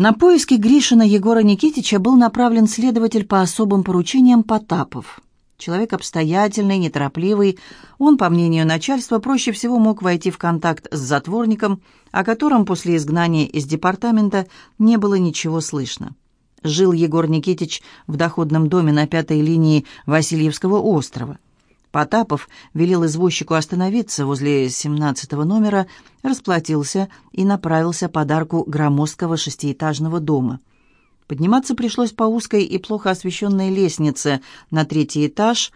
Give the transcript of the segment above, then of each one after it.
На поиски Гришина Егора Никитича был направлен следователь по особым поручениям Потапов. Человек обстоятельный, неторопливый, он, по мнению начальства, проще всего мог войти в контакт с затворником, о котором после изгнания из департамента не было ничего слышно. Жил Егор Никитич в доходном доме на пятой линии Васильевского острова. Потапов велел извозчику остановиться возле семнадцатого номера, расплатился и направился подарку громоздкого шестиэтажного дома. Подниматься пришлось по узкой и плохо освещенной лестнице на третий этаж.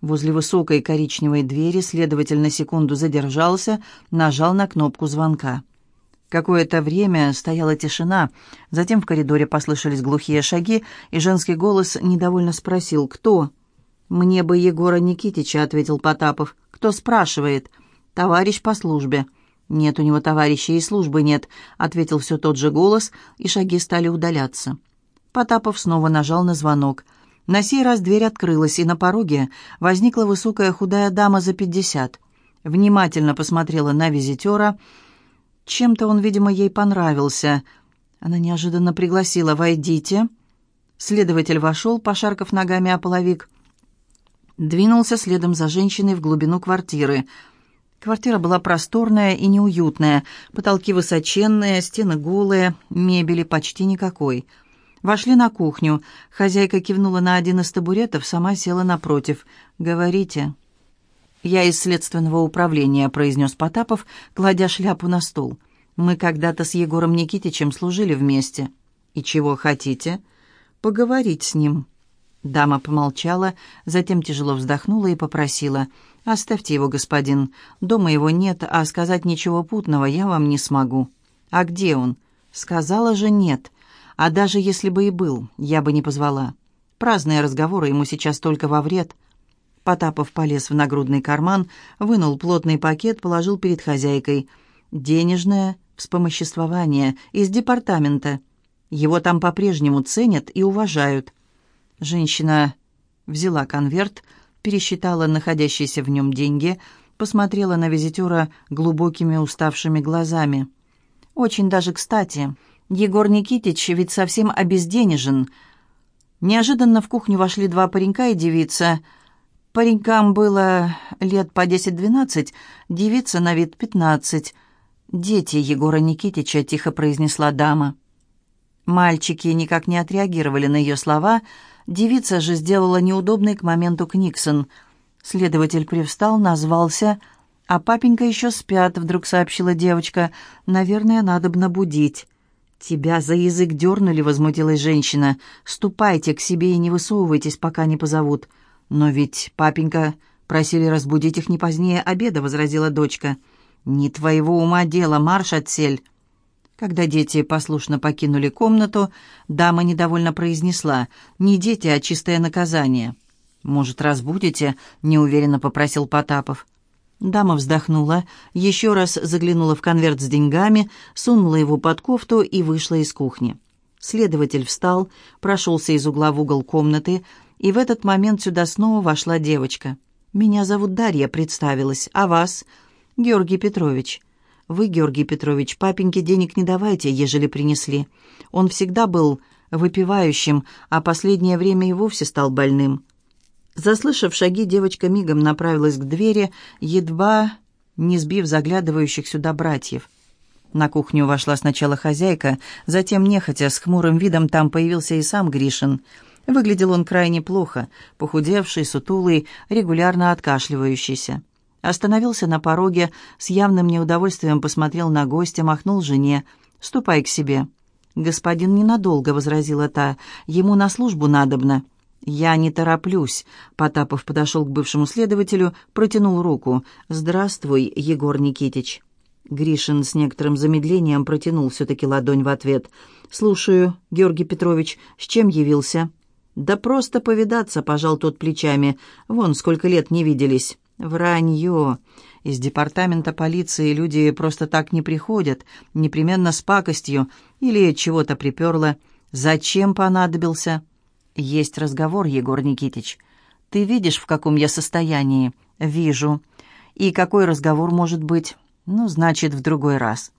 Возле высокой коричневой двери следователь на секунду задержался, нажал на кнопку звонка. Какое-то время стояла тишина, затем в коридоре послышались глухие шаги, и женский голос недовольно спросил «Кто?». «Мне бы Егора Никитича», — ответил Потапов. «Кто спрашивает?» «Товарищ по службе». «Нет у него товарища и службы нет», — ответил все тот же голос, и шаги стали удаляться. Потапов снова нажал на звонок. На сей раз дверь открылась, и на пороге возникла высокая худая дама за пятьдесят. Внимательно посмотрела на визитера. Чем-то он, видимо, ей понравился. Она неожиданно пригласила «Войдите». Следователь вошел, пошаркав ногами о половик двинулся следом за женщиной в глубину квартиры. Квартира была просторная и неуютная, потолки высоченные, стены голые, мебели почти никакой. Вошли на кухню. Хозяйка кивнула на один из табуретов, сама села напротив. «Говорите». «Я из следственного управления», — произнес Потапов, кладя шляпу на стол. «Мы когда-то с Егором Никитичем служили вместе». «И чего хотите?» «Поговорить с ним». Дама помолчала, затем тяжело вздохнула и попросила. «Оставьте его, господин. Дома его нет, а сказать ничего путного я вам не смогу». «А где он?» «Сказала же нет. А даже если бы и был, я бы не позвала. Праздные разговоры ему сейчас только во вред». Потапов полез в нагрудный карман, вынул плотный пакет, положил перед хозяйкой. «Денежное вспомоществование из департамента. Его там по-прежнему ценят и уважают». Женщина взяла конверт, пересчитала находящиеся в нем деньги, посмотрела на визитера глубокими уставшими глазами. «Очень даже кстати. Егор Никитич ведь совсем обезденежен». Неожиданно в кухню вошли два паренька и девица. Паренькам было лет по десять-двенадцать, девица на вид пятнадцать. «Дети Егора Никитича», — тихо произнесла дама. Мальчики никак не отреагировали на ее слова — Девица же сделала неудобный к моменту Книксон. Следователь привстал, назвался. «А папенька еще спят», — вдруг сообщила девочка. «Наверное, надо бы набудить». «Тебя за язык дернули», — возмутилась женщина. «Ступайте к себе и не высовывайтесь, пока не позовут». «Но ведь папенька просили разбудить их не позднее обеда», — возразила дочка. «Не твоего ума дело, марш отсель». Когда дети послушно покинули комнату, дама недовольно произнесла «Не дети, а чистое наказание». «Может, разбудите?» — неуверенно попросил Потапов. Дама вздохнула, еще раз заглянула в конверт с деньгами, сунула его под кофту и вышла из кухни. Следователь встал, прошелся из угла в угол комнаты, и в этот момент сюда снова вошла девочка. «Меня зовут Дарья», — представилась. «А вас?» «Георгий Петрович». Вы, Георгий Петрович, папеньке денег не давайте, ежели принесли. Он всегда был выпивающим, а последнее время и вовсе стал больным». Заслышав шаги, девочка мигом направилась к двери, едва не сбив заглядывающих сюда братьев. На кухню вошла сначала хозяйка, затем, нехотя, с хмурым видом там появился и сам Гришин. Выглядел он крайне плохо, похудевший, сутулый, регулярно откашливающийся. Остановился на пороге, с явным неудовольствием посмотрел на гостя, махнул жене. «Ступай к себе». «Господин ненадолго», — возразила та, — «ему на службу надобно». «Я не тороплюсь», — Потапов подошел к бывшему следователю, протянул руку. «Здравствуй, Егор Никитич». Гришин с некоторым замедлением протянул все-таки ладонь в ответ. «Слушаю, Георгий Петрович, с чем явился?» «Да просто повидаться», — пожал тот плечами. «Вон, сколько лет не виделись». Вранье. Из департамента полиции люди просто так не приходят, непременно с пакостью или чего-то приперло. Зачем понадобился? Есть разговор, Егор Никитич. Ты видишь, в каком я состоянии? Вижу. И какой разговор может быть? Ну, значит, в другой раз.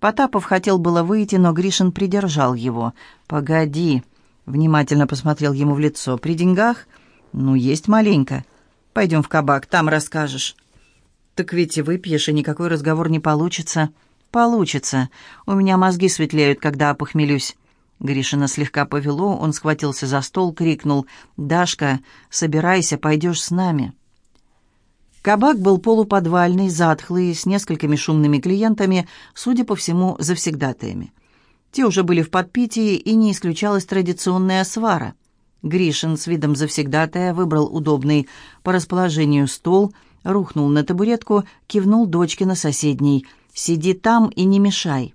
Потапов хотел было выйти, но Гришин придержал его. «Погоди», — внимательно посмотрел ему в лицо. «При деньгах? Ну, есть маленько. Пойдем в кабак, там расскажешь». «Так ведь и выпьешь, и никакой разговор не получится». «Получится. У меня мозги светлеют, когда опохмелюсь». Гришина слегка повело, он схватился за стол, крикнул «Дашка, собирайся, пойдешь с нами». Кабак был полуподвальный, затхлый, с несколькими шумными клиентами, судя по всему, завсегдатаями. Те уже были в подпитии, и не исключалась традиционная свара. Гришин с видом завсегдатая выбрал удобный по расположению стол, рухнул на табуретку, кивнул дочке на соседней. «Сиди там и не мешай».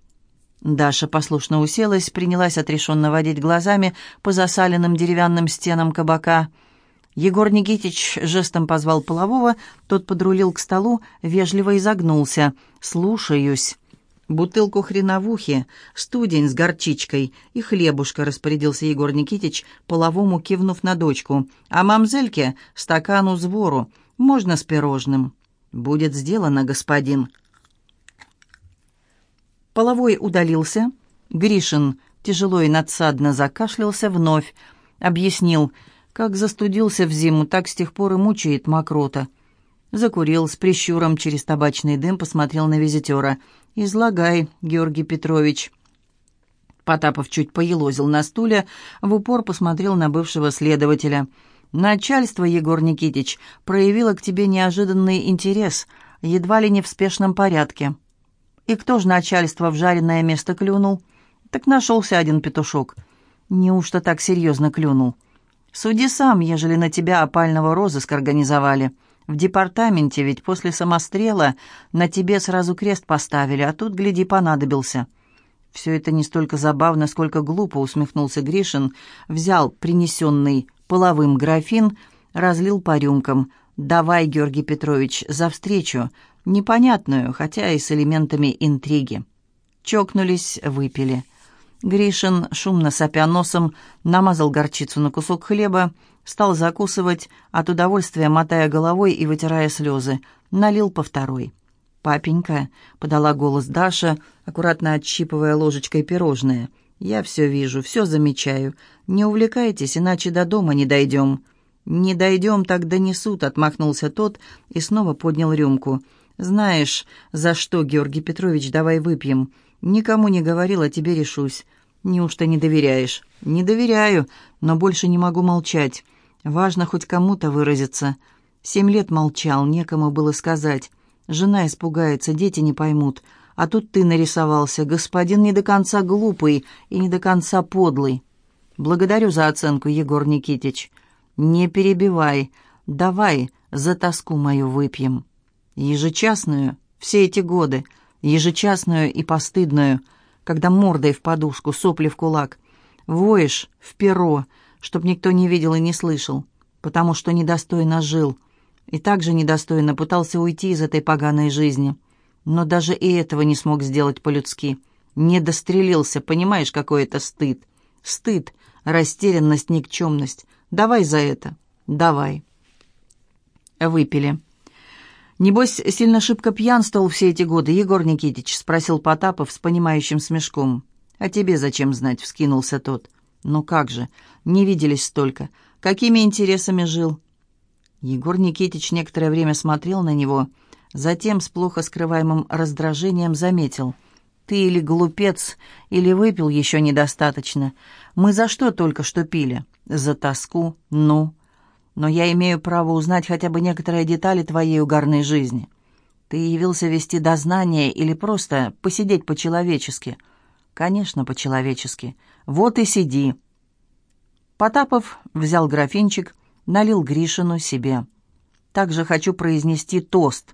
Даша послушно уселась, принялась отрешенно водить глазами по засаленным деревянным стенам кабака – Егор Никитич жестом позвал полового, тот подрулил к столу, вежливо изогнулся. «Слушаюсь». «Бутылку хреновухи, студень с горчичкой и хлебушка», — распорядился Егор Никитич, половому кивнув на дочку. «А мамзельке стакану свору, можно с пирожным». «Будет сделано, господин». Половой удалился. Гришин тяжело и надсадно закашлялся вновь. Объяснил — как застудился в зиму, так с тех пор и мучает мокрота. Закурил с прищуром через табачный дым, посмотрел на визитера. «Излагай, Георгий Петрович». Потапов чуть поелозил на стуле, в упор посмотрел на бывшего следователя. «Начальство, Егор Никитич, проявило к тебе неожиданный интерес, едва ли не в спешном порядке». «И кто же начальство в жареное место клюнул?» «Так нашелся один петушок». «Неужто так серьезно клюнул?» Суди сам, ежели на тебя опального розыск организовали. В департаменте ведь после самострела на тебе сразу крест поставили, а тут, гляди, понадобился». «Все это не столько забавно, сколько глупо», — усмехнулся Гришин, взял принесенный половым графин, разлил по рюмкам. «Давай, Георгий Петрович, за встречу, непонятную, хотя и с элементами интриги». Чокнулись, выпили. Гришин, шумно сопя носом, намазал горчицу на кусок хлеба, стал закусывать, от удовольствия мотая головой и вытирая слезы. Налил по второй. «Папенька», — подала голос Даша, аккуратно отщипывая ложечкой пирожное. «Я все вижу, все замечаю. Не увлекайтесь, иначе до дома не дойдем». «Не дойдем, так донесут», — отмахнулся тот и снова поднял рюмку. «Знаешь, за что, Георгий Петрович, давай выпьем. Никому не говорил, а тебе решусь. Неужто не доверяешь? Не доверяю, но больше не могу молчать. Важно хоть кому-то выразиться. Семь лет молчал, некому было сказать. Жена испугается, дети не поймут. А тут ты нарисовался, господин не до конца глупый и не до конца подлый. Благодарю за оценку, Егор Никитич. Не перебивай. Давай за тоску мою выпьем. Ежечасную, все эти годы — ежечасную и постыдную, когда мордой в подушку, сопли в кулак, воешь в перо, чтоб никто не видел и не слышал, потому что недостойно жил, и также недостойно пытался уйти из этой поганой жизни, но даже и этого не смог сделать по-людски. Не дострелился, понимаешь, какой это стыд. Стыд, растерянность, никчемность. Давай за это, давай. Выпили. «Небось, сильно шибко пьянствовал все эти годы, Егор Никитич?» — спросил Потапов с понимающим смешком. «А тебе зачем знать?» — вскинулся тот. «Ну как же, не виделись столько. Какими интересами жил?» Егор Никитич некоторое время смотрел на него, затем с плохо скрываемым раздражением заметил. «Ты или глупец, или выпил еще недостаточно. Мы за что только что пили? За тоску? Ну?» но я имею право узнать хотя бы некоторые детали твоей угарной жизни. Ты явился вести дознание или просто посидеть по-человечески? Конечно, по-человечески. Вот и сиди. Потапов взял графинчик, налил Гришину себе. Также хочу произнести тост.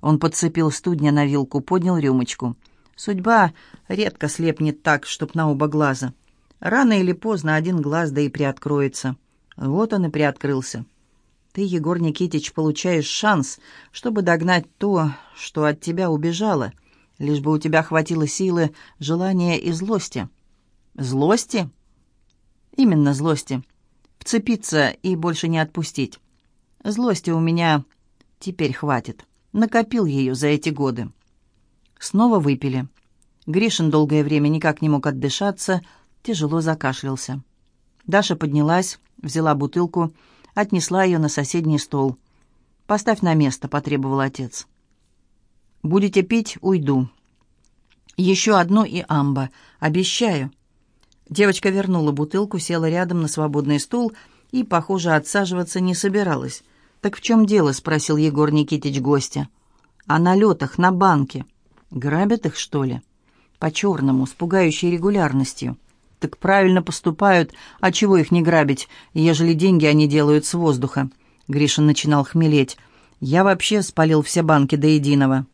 Он подцепил студня на вилку, поднял рюмочку. Судьба редко слепнет так, чтоб на оба глаза. Рано или поздно один глаз да и приоткроется. Вот он и приоткрылся. Ты, Егор Никитич, получаешь шанс, чтобы догнать то, что от тебя убежало, лишь бы у тебя хватило силы, желания и злости. Злости? Именно злости. Вцепиться и больше не отпустить. Злости у меня теперь хватит. Накопил ее за эти годы. Снова выпили. Гришин долгое время никак не мог отдышаться, тяжело закашлялся. Даша поднялась, взяла бутылку, отнесла ее на соседний стол. «Поставь на место», — потребовал отец. «Будете пить — уйду». «Еще одно и амба. Обещаю». Девочка вернула бутылку, села рядом на свободный стул и, похоже, отсаживаться не собиралась. «Так в чем дело?» — спросил Егор Никитич гостя. «О налетах на банке. Грабят их, что ли?» «По-черному, с пугающей регулярностью». «Так правильно поступают. А чего их не грабить, ежели деньги они делают с воздуха?» Гришин начинал хмелеть. «Я вообще спалил все банки до единого».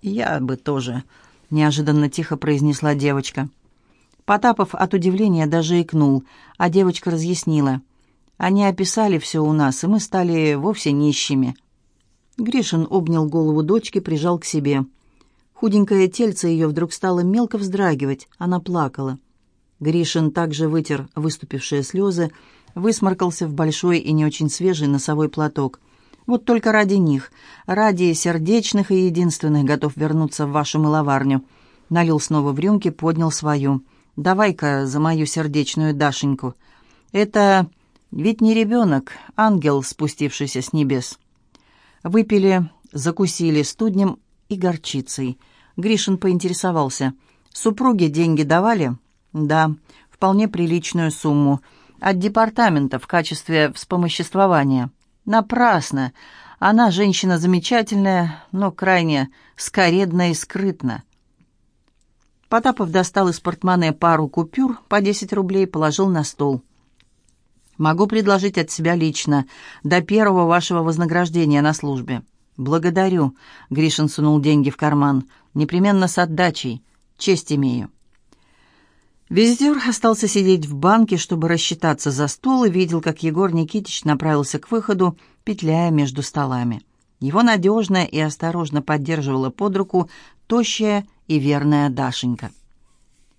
«Я бы тоже», — неожиданно тихо произнесла девочка. Потапов от удивления даже икнул, а девочка разъяснила. «Они описали все у нас, и мы стали вовсе нищими». Гришин обнял голову дочки, прижал к себе. Худенькое тельце ее вдруг стало мелко вздрагивать, она плакала. Гришин также вытер выступившие слезы, высморкался в большой и не очень свежий носовой платок. «Вот только ради них, ради сердечных и единственных готов вернуться в вашу мыловарню». Налил снова в рюмки, поднял свою. Давай-ка за мою сердечную Дашеньку. Это ведь не ребенок, ангел, спустившийся с небес. Выпили, закусили студнем и горчицей. Гришин поинтересовался. Супруге деньги давали? Да, вполне приличную сумму. От департамента в качестве вспомоществования. Напрасно. Она женщина замечательная, но крайне скоредна и скрытна. Потапов достал из портмоне пару купюр по 10 рублей и положил на стол. «Могу предложить от себя лично, до первого вашего вознаграждения на службе». «Благодарю», — Гришин сунул деньги в карман. «Непременно с отдачей. Честь имею». Визитер остался сидеть в банке, чтобы рассчитаться за стол, и видел, как Егор Никитич направился к выходу, петляя между столами. Его надежно и осторожно поддерживала под руку тощая и верная Дашенька.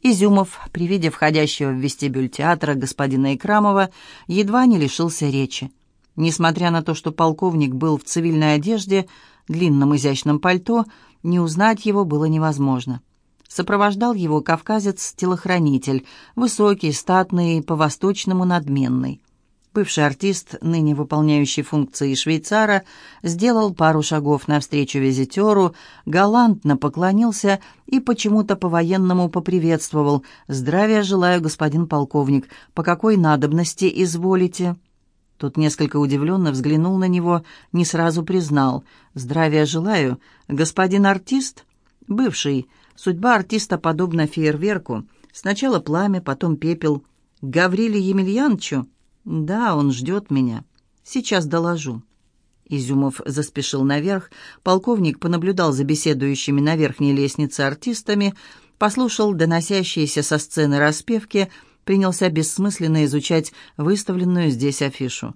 Изюмов, при виде входящего в вестибюль театра господина Икрамова, едва не лишился речи. Несмотря на то, что полковник был в цивильной одежде, длинном изящном пальто, не узнать его было невозможно. Сопровождал его кавказец-телохранитель, высокий, статный, по-восточному надменный. Бывший артист, ныне выполняющий функции швейцара, сделал пару шагов навстречу визитеру, галантно поклонился и почему-то по-военному поприветствовал. «Здравия желаю, господин полковник. По какой надобности изволите?» Тот несколько удивленно взглянул на него, не сразу признал. «Здравия желаю. Господин артист?» «Бывший. Судьба артиста подобна фейерверку. Сначала пламя, потом пепел. Гавриле Емельяновичу?» «Да, он ждет меня. Сейчас доложу». Изюмов заспешил наверх. Полковник понаблюдал за беседующими на верхней лестнице артистами, послушал доносящиеся со сцены распевки, принялся бессмысленно изучать выставленную здесь афишу.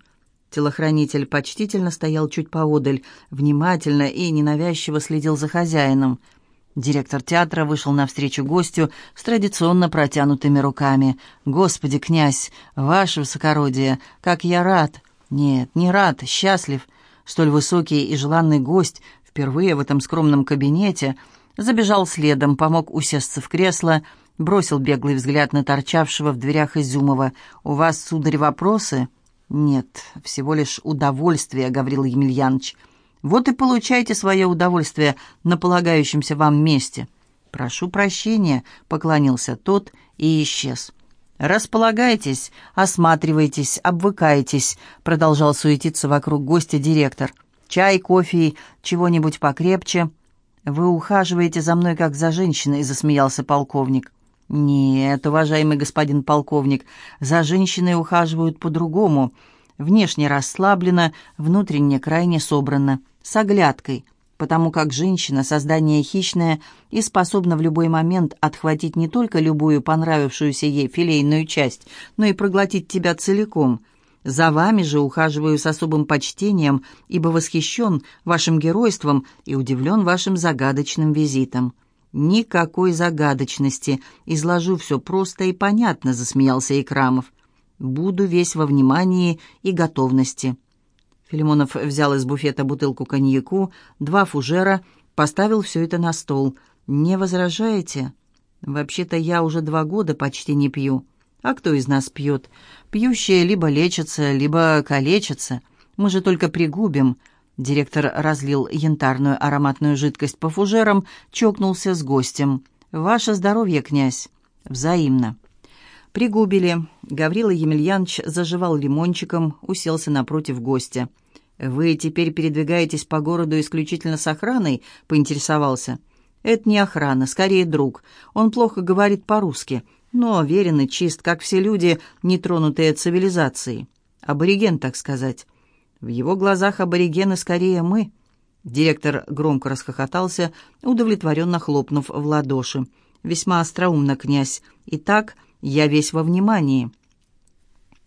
Телохранитель почтительно стоял чуть поодаль, внимательно и ненавязчиво следил за хозяином – Директор театра вышел навстречу гостю с традиционно протянутыми руками. «Господи, князь, ваше высокородие, как я рад!» «Нет, не рад, счастлив!» Столь высокий и желанный гость впервые в этом скромном кабинете забежал следом, помог усесться в кресло, бросил беглый взгляд на торчавшего в дверях Изюмова. «У вас, сударь, вопросы?» «Нет, всего лишь удовольствие», — Гаврил Емельянович. Вот и получайте свое удовольствие на полагающемся вам месте». «Прошу прощения», — поклонился тот и исчез. «Располагайтесь, осматривайтесь, обвыкайтесь», — продолжал суетиться вокруг гостя директор. «Чай, кофе, чего-нибудь покрепче». «Вы ухаживаете за мной, как за женщиной», — засмеялся полковник. «Нет, уважаемый господин полковник, за женщиной ухаживают по-другому. Внешне расслабленно, внутренне крайне собрано с оглядкой, потому как женщина – создание хищное и способна в любой момент отхватить не только любую понравившуюся ей филейную часть, но и проглотить тебя целиком. За вами же ухаживаю с особым почтением, ибо восхищен вашим геройством и удивлен вашим загадочным визитом». «Никакой загадочности. Изложу все просто и понятно», — засмеялся Икрамов. «Буду весь во внимании и готовности». Филимонов взял из буфета бутылку коньяку, два фужера, поставил все это на стол. «Не возражаете?» «Вообще-то я уже два года почти не пью. А кто из нас пьет? Пьющие либо лечатся, либо калечатся. Мы же только пригубим». Директор разлил янтарную ароматную жидкость по фужерам, чокнулся с гостем. «Ваше здоровье, князь!» «Взаимно!» Пригубили. Гаврила Емельянович заживал лимончиком, уселся напротив гостя. «Вы теперь передвигаетесь по городу исключительно с охраной?» — поинтересовался. «Это не охрана, скорее друг. Он плохо говорит по-русски, но верен и чист, как все люди, нетронутые цивилизацией. Абориген, так сказать. В его глазах аборигены скорее мы». Директор громко расхохотался, удовлетворенно хлопнув в ладоши. «Весьма остроумно, князь. Итак, я весь во внимании».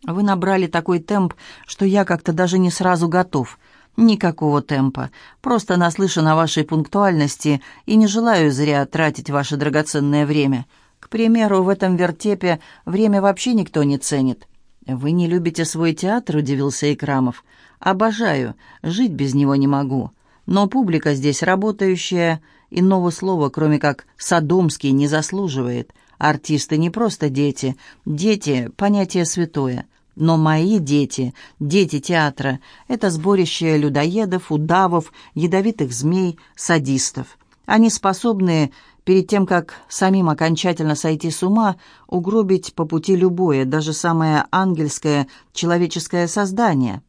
«Вы набрали такой темп, что я как-то даже не сразу готов». «Никакого темпа. Просто наслышан о вашей пунктуальности и не желаю зря тратить ваше драгоценное время. К примеру, в этом вертепе время вообще никто не ценит». «Вы не любите свой театр?» – удивился Икрамов. «Обожаю. Жить без него не могу. Но публика здесь работающая, иного слова, кроме как «садомский», не заслуживает. Артисты не просто дети. Дети – понятие святое. Но мои дети, дети театра – это сборище людоедов, удавов, ядовитых змей, садистов. Они способны, перед тем, как самим окончательно сойти с ума, угробить по пути любое, даже самое ангельское человеческое создание.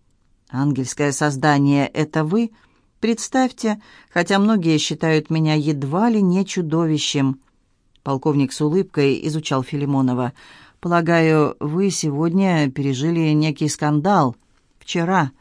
Ангельское создание – это вы? Представьте, хотя многие считают меня едва ли не чудовищем. Полковник с улыбкой изучал Филимонова – Полагаю, вы сегодня пережили некий скандал. Вчера.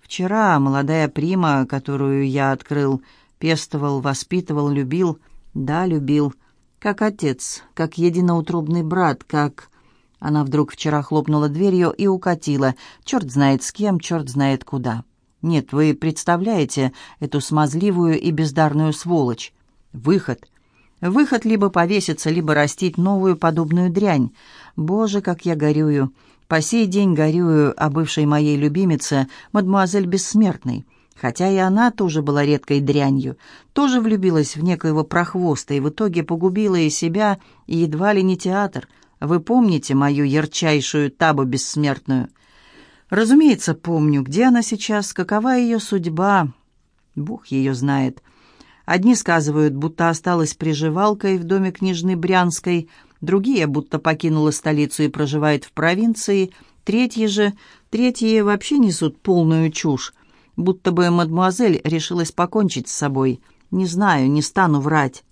Вчера молодая прима, которую я открыл, пестовал, воспитывал, любил. Да, любил. Как отец, как единоутробный брат, как... Она вдруг вчера хлопнула дверью и укатила. Черт знает с кем, черт знает куда. Нет, вы представляете эту смазливую и бездарную сволочь. Выход. Выход либо повеситься, либо растить новую подобную дрянь. Боже, как я горюю. По сей день горюю о бывшей моей любимице, мадемуазель Бессмертной. Хотя и она тоже была редкой дрянью, тоже влюбилась в некоего прохвоста и в итоге погубила и себя, и едва ли не театр. Вы помните мою ярчайшую табу бессмертную? Разумеется, помню, где она сейчас, какова ее судьба. Бог ее знает. Одни сказывают, будто осталась приживалкой в доме княжны Брянской, другие, будто покинула столицу и проживает в провинции, третьи же, третьи вообще несут полную чушь, будто бы мадмуазель решилась покончить с собой. Не знаю, не стану врать.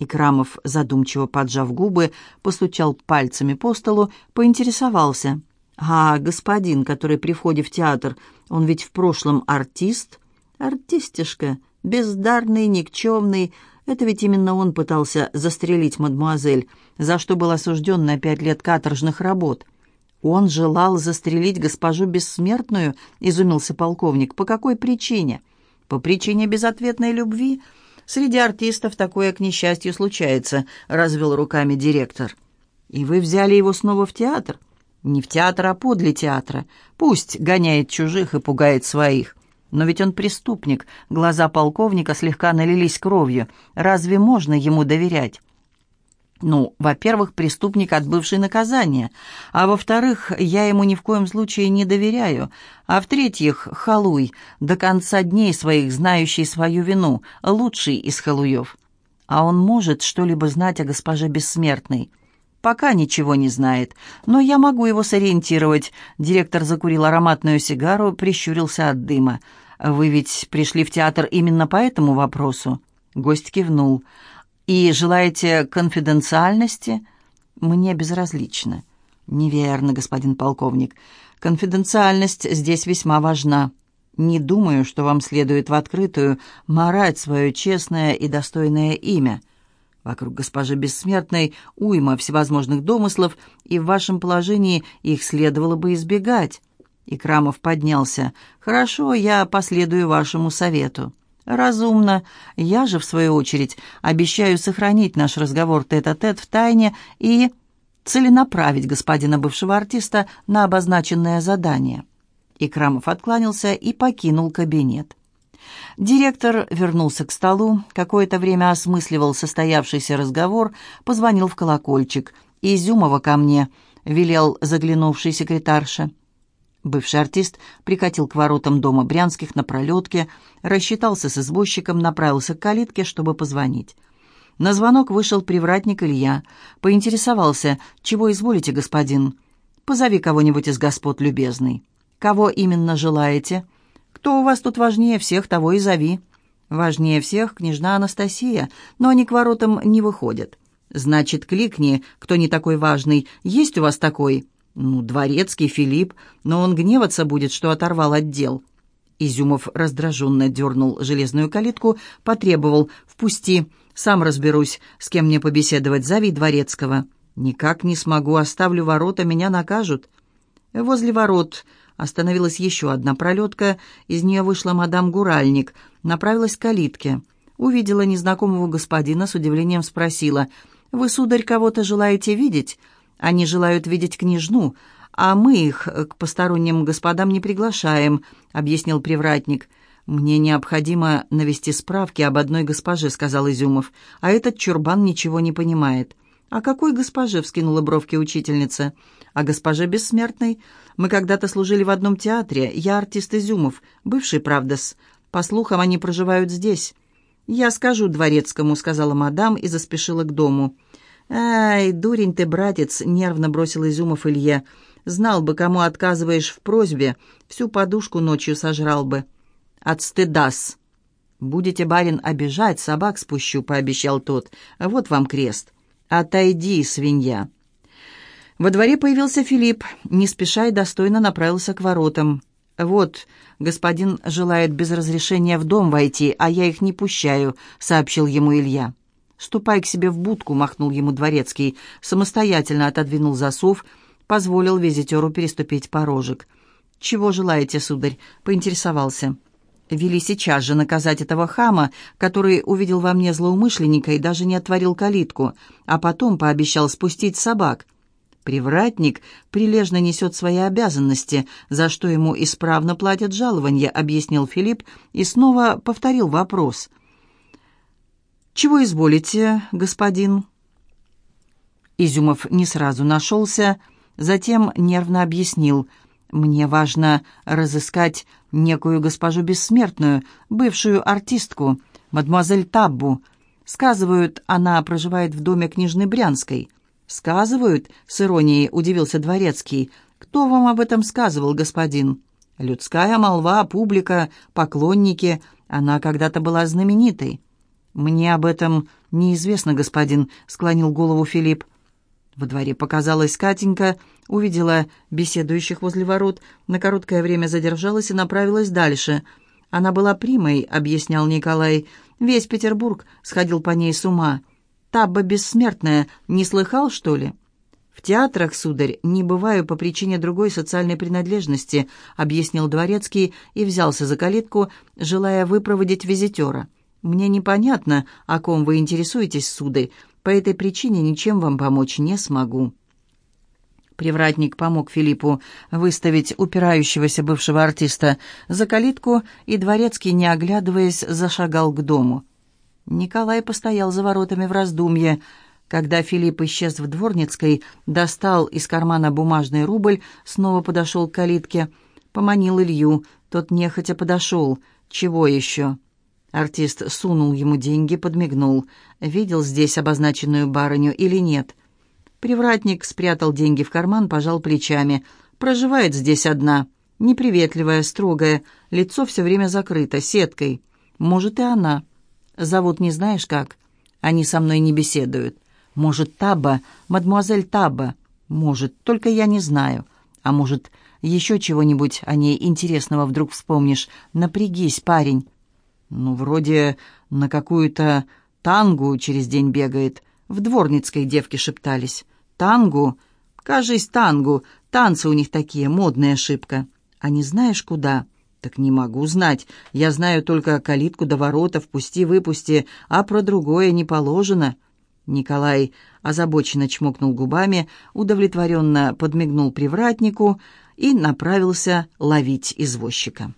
Икрамов, задумчиво поджав губы, постучал пальцами по столу, поинтересовался. «А господин, который при входе в театр, он ведь в прошлом артист?» «Артистишка», Бездарный, никчемный. Это ведь именно он пытался застрелить мадмуазель, за что был осужден на пять лет каторжных работ. «Он желал застрелить госпожу бессмертную?» — изумился полковник. «По какой причине?» «По причине безответной любви?» «Среди артистов такое, к несчастью, случается», — развел руками директор. «И вы взяли его снова в театр?» «Не в театр, а подле театра. Пусть гоняет чужих и пугает своих. Но ведь он преступник. Глаза полковника слегка налились кровью. Разве можно ему доверять? Ну, во-первых, преступник, отбывший наказание. А во-вторых, я ему ни в коем случае не доверяю. А в-третьих, халуй, до конца дней своих знающий свою вину, лучший из халуев. А он может что-либо знать о госпоже Бессмертной? Пока ничего не знает, но я могу его сориентировать. Директор закурил ароматную сигару, прищурился от дыма. Вы ведь пришли в театр именно по этому вопросу? Гость кивнул. И желаете конфиденциальности? Мне безразлично. Неверно, господин полковник. Конфиденциальность здесь весьма важна. Не думаю, что вам следует в открытую марать свое честное и достойное имя. Вокруг госпожи Бессмертной уйма всевозможных домыслов, и в вашем положении их следовало бы избегать». Икрамов поднялся. «Хорошо, я последую вашему совету». «Разумно. Я же, в свою очередь, обещаю сохранить наш разговор тет-а-тет -тет в тайне и целенаправить господина бывшего артиста на обозначенное задание». Икрамов откланялся и покинул кабинет. Директор вернулся к столу, какое-то время осмысливал состоявшийся разговор, позвонил в колокольчик. «Изюмова ко мне», — велел заглянувший секретарша. Бывший артист прикатил к воротам дома Брянских на пролетке, рассчитался с извозчиком, направился к калитке, чтобы позвонить. На звонок вышел привратник Илья, поинтересовался, «Чего изволите, господин?» «Позови кого-нибудь из господ, любезный». «Кого именно желаете?» «Кто у вас тут важнее всех, того и зови». «Важнее всех княжна Анастасия, но они к воротам не выходят». «Значит, кликни, кто не такой важный. Есть у вас такой?» «Ну, дворецкий Филипп, но он гневаться будет, что оторвал отдел». Изюмов раздраженно дернул железную калитку, потребовал «Впусти, сам разберусь, с кем мне побеседовать, зови дворецкого». «Никак не смогу, оставлю ворота, меня накажут». Возле ворот Остановилась еще одна пролетка, из нее вышла мадам Гуральник, направилась к калитке. Увидела незнакомого господина, с удивлением спросила, «Вы, сударь, кого-то желаете видеть?» «Они желают видеть княжну, а мы их к посторонним господам не приглашаем», — объяснил привратник. «Мне необходимо навести справки об одной госпоже», — сказал Изюмов, «а этот чурбан ничего не понимает». «О какой госпоже?» — вскинула бровки учительница. «О госпоже Бессмертной. Мы когда-то служили в одном театре. Я артист Изюмов. Бывший, правда-с. По слухам, они проживают здесь». «Я скажу дворецкому», — сказала мадам и заспешила к дому. «Ай, дурень ты, братец!» — нервно бросил Изюмов Илье. «Знал бы, кому отказываешь в просьбе, всю подушку ночью сожрал бы». «От стыдас!» «Будете, барин, обижать, собак спущу», — пообещал тот. «Вот вам крест». «Отойди, свинья!» Во дворе появился Филипп, не спеша и достойно направился к воротам. «Вот, господин желает без разрешения в дом войти, а я их не пущаю», — сообщил ему Илья. «Ступай к себе в будку», — махнул ему дворецкий, самостоятельно отодвинул засов, позволил визитеру переступить порожек. «Чего желаете, сударь?» — поинтересовался. Вели сейчас же наказать этого хама, который увидел во мне злоумышленника и даже не отворил калитку, а потом пообещал спустить собак. Привратник прилежно несет свои обязанности, за что ему исправно платят жалования, объяснил Филипп и снова повторил вопрос. «Чего изволите, господин?» Изюмов не сразу нашелся, затем нервно объяснил – мне важно разыскать некую госпожу бессмертную, бывшую артистку, мадемуазель Таббу. Сказывают, она проживает в доме княжны Брянской. Сказывают, с иронией удивился дворецкий. Кто вам об этом сказывал, господин? Людская молва, публика, поклонники. Она когда-то была знаменитой. Мне об этом неизвестно, господин, склонил голову Филипп. Во дворе показалась Катенька, увидела беседующих возле ворот, на короткое время задержалась и направилась дальше. «Она была примой», — объяснял Николай. «Весь Петербург сходил по ней с ума. Табба бессмертная, не слыхал, что ли?» «В театрах, сударь, не бываю по причине другой социальной принадлежности», — объяснил Дворецкий и взялся за калитку, желая выпроводить визитера. «Мне непонятно, о ком вы интересуетесь, сударь, по этой причине ничем вам помочь не смогу». Привратник помог Филиппу выставить упирающегося бывшего артиста за калитку, и Дворецкий, не оглядываясь, зашагал к дому. Николай постоял за воротами в раздумье. Когда Филипп исчез в Дворницкой, достал из кармана бумажный рубль, снова подошел к калитке, поманил Илью, тот нехотя подошел. «Чего еще?» Артист сунул ему деньги, подмигнул. Видел здесь обозначенную барыню или нет? Привратник спрятал деньги в карман, пожал плечами. Проживает здесь одна. Неприветливая, строгая, лицо все время закрыто, сеткой. Может, и она. Зовут не знаешь как? Они со мной не беседуют. Может, Таба, мадмуазель Таба? Может, только я не знаю. А может, еще чего-нибудь о ней интересного вдруг вспомнишь? Напрягись, парень. Ну, вроде на какую-то тангу через день бегает. В дворницкой девки шептались. Тангу? Кажись, тангу. Танцы у них такие, модная ошибка. А не знаешь, куда? Так не могу знать. Я знаю только калитку до ворота, впусти-выпусти, а про другое не положено. Николай озабоченно чмокнул губами, удовлетворенно подмигнул привратнику и направился ловить извозчика.